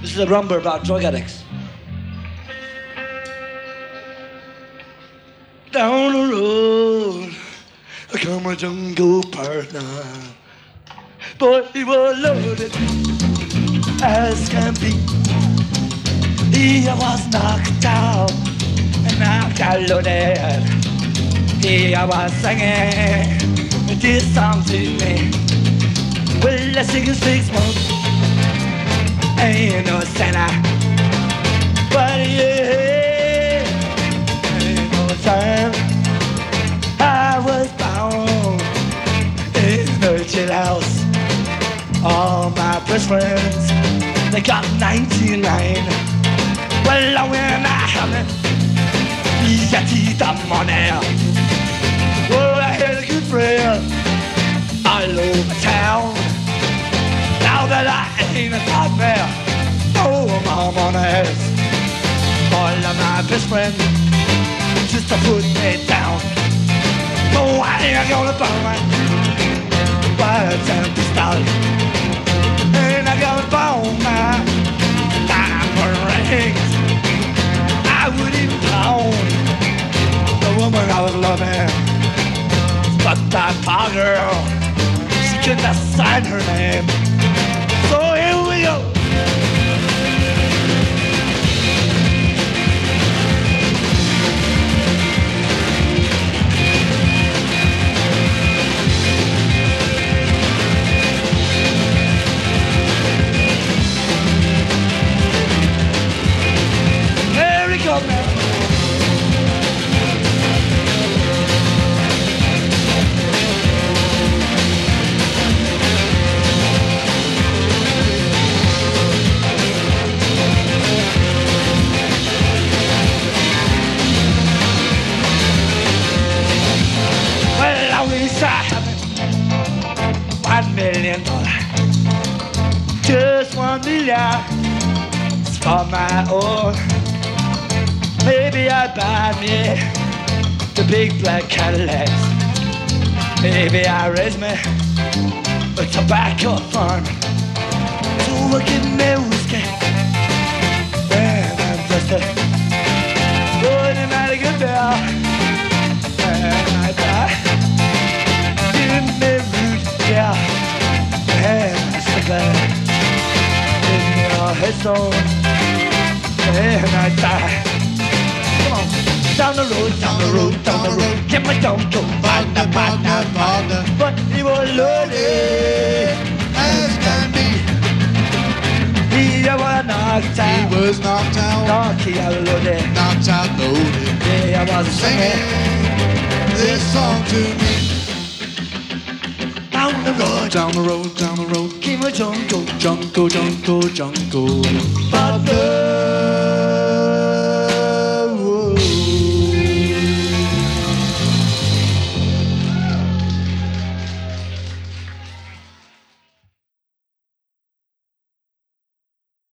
This is a rumble about drug addicts. Down the road, I come a junco partner. Boy, he was loaded as can be. He was knocked out and knocked out loaded. He was singing this song to me. Well, I sing six months. Ain't no Santa. But yeah, ain't no time. I was in. All my best friends, they got 99. Well, I out and yeah, the money. Ain't a man, oh, I'm on ass. All of my best friends just to put me down. No, I ain't gonna burn my words and pistol. And I gotta burn my diamond rings. I wouldn't pound the woman I was loving. But that poor girl, she couldn't signed her name. So here we go. Million dollars. Just one million for my own. Maybe I'd buy me the big black Cadillacs. Maybe I raise me a tobacco farm. So I get me headstone. And I die. Come on. Down the road, down the road, down the road. Get my don't go. Partner, partner, partner. But he was loaded. As can be, He was knocked out. he was knocked out, Knocked out loaded. knocked out loaded. Yeah, I was singing. this song to me. Down the road. Down the road, Came a junco. junco, junco, junco. Partner.